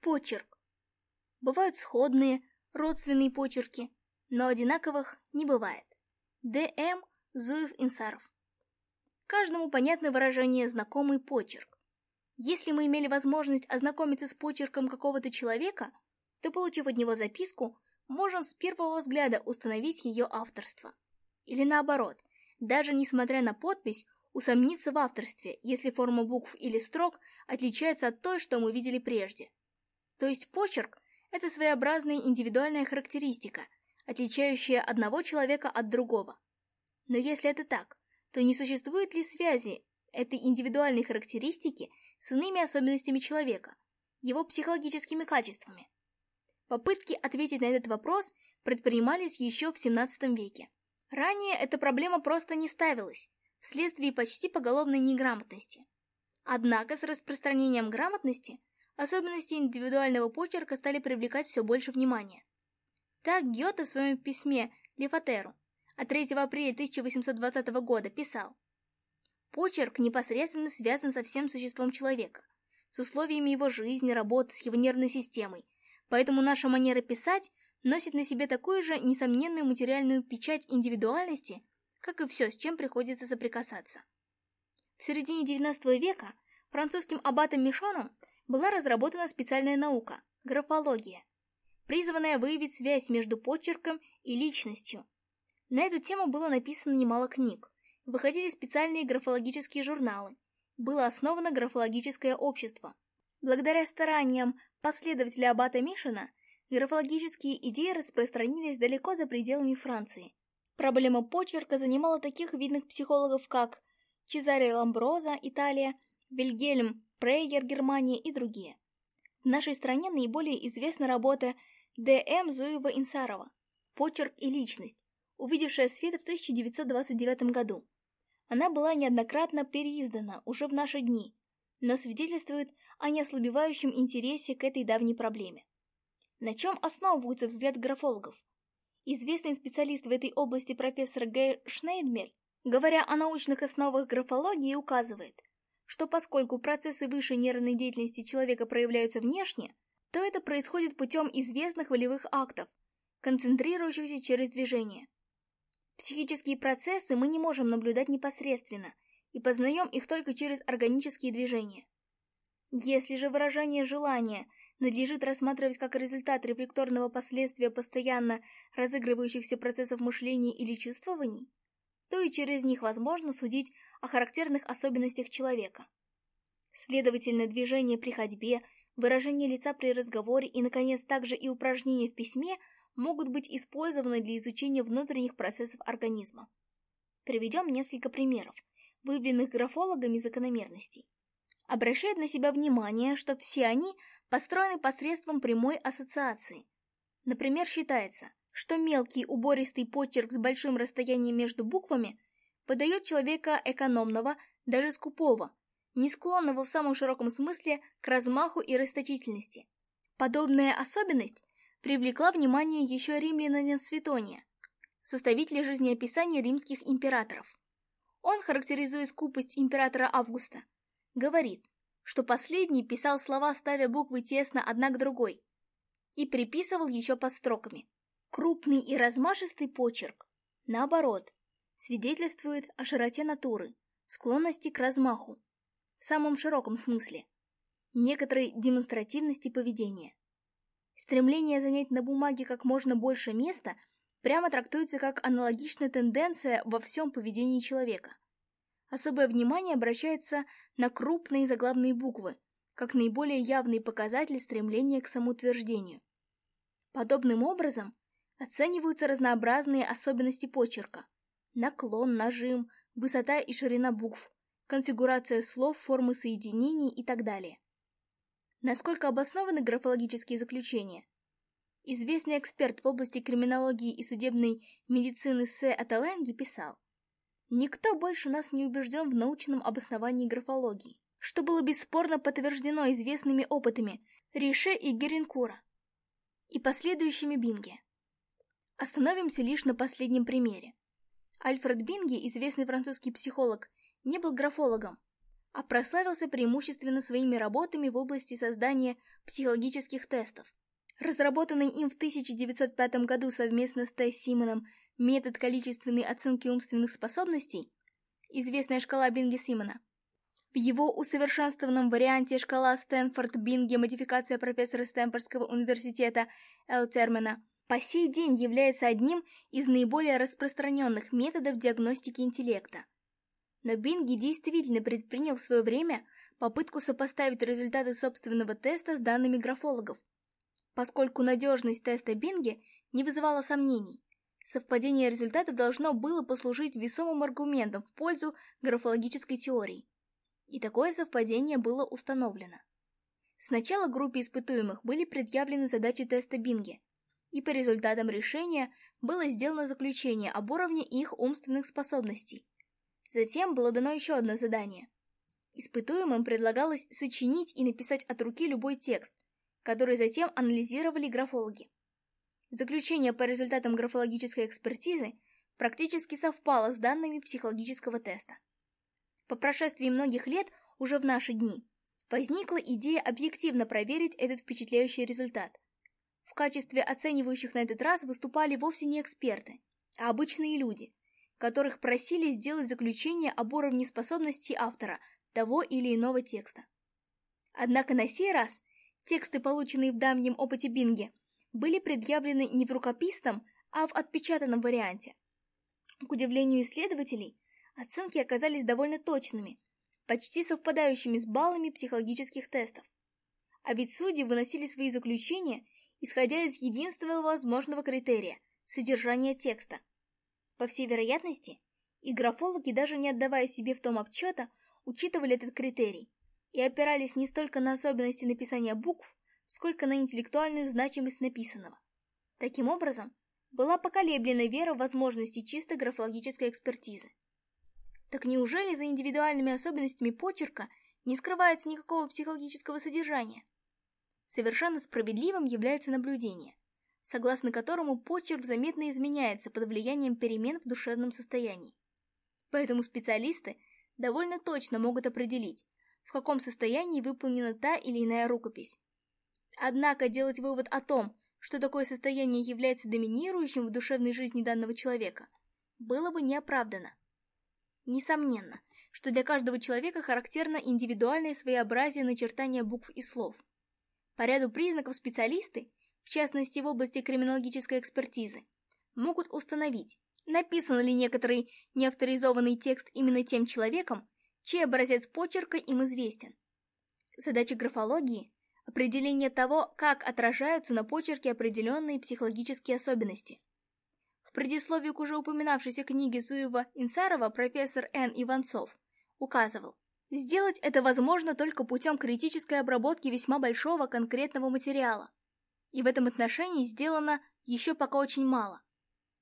Почерк. Бывают сходные, родственные почерки, но одинаковых не бывает. Д.М. Зуев-Инсаров. Каждому понятно выражение «знакомый почерк». Если мы имели возможность ознакомиться с почерком какого-то человека, то, получив от него записку, можем с первого взгляда установить ее авторство. Или наоборот, даже несмотря на подпись, усомниться в авторстве, если форма букв или строк отличается от той, что мы видели прежде. То есть почерк – это своеобразная индивидуальная характеристика, отличающая одного человека от другого. Но если это так, то не существует ли связи этой индивидуальной характеристики с иными особенностями человека, его психологическими качествами? Попытки ответить на этот вопрос предпринимались еще в 17 веке. Ранее эта проблема просто не ставилась, вследствие почти поголовной неграмотности. Однако с распространением грамотности Особенности индивидуального почерка стали привлекать все больше внимания. Так Гёте в своем письме Лефатеру от 3 апреля 1820 года писал «Почерк непосредственно связан со всем существом человека, с условиями его жизни, работы, с его нервной системой, поэтому наша манера писать носит на себе такую же несомненную материальную печать индивидуальности, как и все, с чем приходится соприкасаться». В середине XIX века французским аббатом Мишоном – была разработана специальная наука – графология, призванная выявить связь между почерком и личностью. На эту тему было написано немало книг, выходили специальные графологические журналы, было основано графологическое общество. Благодаря стараниям последователя Аббата Мишина, графологические идеи распространились далеко за пределами Франции. Проблема почерка занимала таких видных психологов, как Чезаре Ламброза, Италия, Вильгельм Прейер Германия и другие. В нашей стране наиболее известна работа Д.М. Зуева-Инсарова «Почерк и личность», увидевшая свет в 1929 году. Она была неоднократно переиздана уже в наши дни, но свидетельствует о неослабевающем интересе к этой давней проблеме. На чем основывается взгляд графологов? Известный специалист в этой области профессор Гей Шнейдмель, говоря о научных основах графологии, указывает – что поскольку процессы высшей нервной деятельности человека проявляются внешне, то это происходит путем известных волевых актов, концентрирующихся через движение. Психические процессы мы не можем наблюдать непосредственно и познаем их только через органические движения. Если же выражение желания надлежит рассматривать как результат рефлекторного последствия постоянно разыгрывающихся процессов мышления или чувствований, то и через них возможно судить о характерных особенностях человека. Следовательно, движение при ходьбе, выражение лица при разговоре и, наконец, также и упражнения в письме могут быть использованы для изучения внутренних процессов организма. Приведем несколько примеров, выявленных графологами закономерностей. Обращает на себя внимание, что все они построены посредством прямой ассоциации. Например, считается, что мелкий убористый почерк с большим расстоянием между буквами подает человека экономного, даже скупого, не склонного в самом широком смысле к размаху и расточительности. Подобная особенность привлекла внимание еще римлянина Светония, составителя жизнеописания римских императоров. Он, характеризуя скупость императора Августа, говорит, что последний писал слова, ставя буквы тесно одна к другой, и приписывал еще под строками – Крупный и размашистый почерк, наоборот, свидетельствует о широте натуры, склонности к размаху, в самом широком смысле, некоторой демонстративности поведения. Стремление занять на бумаге как можно больше места прямо трактуется как аналогичная тенденция во всем поведении человека. Особое внимание обращается на крупные заглавные буквы, как наиболее явный показатель стремления к самоутверждению. Подобным образом, Оцениваются разнообразные особенности почерка. Наклон, нажим, высота и ширина букв, конфигурация слов, формы соединений и так далее. Насколько обоснованы графологические заключения? Известный эксперт в области криминологии и судебной медицины С. Аталенги писал, «Никто больше нас не убежден в научном обосновании графологии, что было бесспорно подтверждено известными опытами Рише и Геренкура и последующими Бинге. Остановимся лишь на последнем примере. Альфред Бинги, известный французский психолог, не был графологом, а прославился преимущественно своими работами в области создания психологических тестов. Разработанный им в 1905 году совместно с Т. Симоном метод количественной оценки умственных способностей, известная шкала Бинги-Симона, в его усовершенствованном варианте шкала Стэнфорд-Бинги модификация профессора Стэнфордского университета Эл Термена по сей день является одним из наиболее распространенных методов диагностики интеллекта. Но Бинги действительно предпринял в свое время попытку сопоставить результаты собственного теста с данными графологов, поскольку надежность теста Бинги не вызывала сомнений. Совпадение результатов должно было послужить весомым аргументом в пользу графологической теории. И такое совпадение было установлено. Сначала группе испытуемых были предъявлены задачи теста Бинги и по результатам решения было сделано заключение об уровне их умственных способностей. Затем было дано еще одно задание. Испытуемым предлагалось сочинить и написать от руки любой текст, который затем анализировали графологи. Заключение по результатам графологической экспертизы практически совпало с данными психологического теста. По прошествии многих лет, уже в наши дни, возникла идея объективно проверить этот впечатляющий результат – в качестве оценивающих на этот раз выступали вовсе не эксперты, а обычные люди, которых просили сделать заключение об уровне способности автора того или иного текста. Однако на сей раз тексты, полученные в давнем опыте Бинге, были предъявлены не в рукописном, а в отпечатанном варианте. К удивлению исследователей, оценки оказались довольно точными, почти совпадающими с баллами психологических тестов. А ведь судьи выносили свои заключения исходя из единственного возможного критерия – содержания текста. По всей вероятности, и графологи, даже не отдавая себе в том обчета, учитывали этот критерий и опирались не столько на особенности написания букв, сколько на интеллектуальную значимость написанного. Таким образом, была поколеблена вера в возможности чисто графологической экспертизы. Так неужели за индивидуальными особенностями почерка не скрывается никакого психологического содержания? совершенно справедливым является наблюдение, согласно которому почерк заметно изменяется под влиянием перемен в душевном состоянии. Поэтому специалисты довольно точно могут определить, в каком состоянии выполнена та или иная рукопись. Однако делать вывод о том, что такое состояние является доминирующим в душевной жизни данного человека, было бы неоправданно. Несомненно, что для каждого человека характерно индивидуальное своеобразие начертания букв и слов – по ряду признаков специалисты, в частности в области криминологической экспертизы, могут установить, написан ли некоторый неавторизованный текст именно тем человеком, чей образец почерка им известен. Задача графологии – определение того, как отражаются на почерке определенные психологические особенности. В предисловии к уже упоминавшейся книге Зуева-Инсарова профессор Н. Иванцов указывал, Сделать это возможно только путем критической обработки весьма большого конкретного материала. И в этом отношении сделано еще пока очень мало.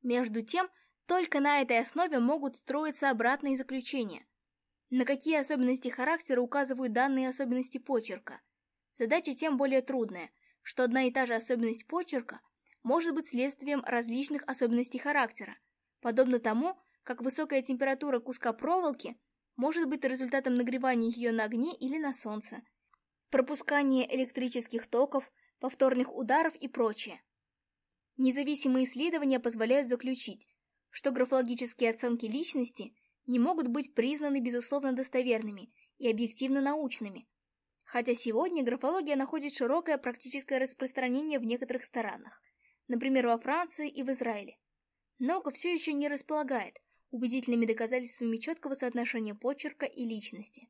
Между тем, только на этой основе могут строиться обратные заключения. На какие особенности характера указывают данные особенности почерка? Задача тем более трудная, что одна и та же особенность почерка может быть следствием различных особенностей характера, подобно тому, как высокая температура куска проволоки – может быть результатом нагревания ее на огне или на солнце, пропускания электрических токов, повторных ударов и прочее. Независимые исследования позволяют заключить, что графологические оценки личности не могут быть признаны безусловно достоверными и объективно научными, хотя сегодня графология находит широкое практическое распространение в некоторых странах, например, во Франции и в Израиле. Наука все еще не располагает – убедительными доказательствами четкого соотношения почерка и личности.